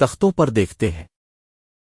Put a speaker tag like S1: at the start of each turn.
S1: تختوں پر دیکھتے ہیں۔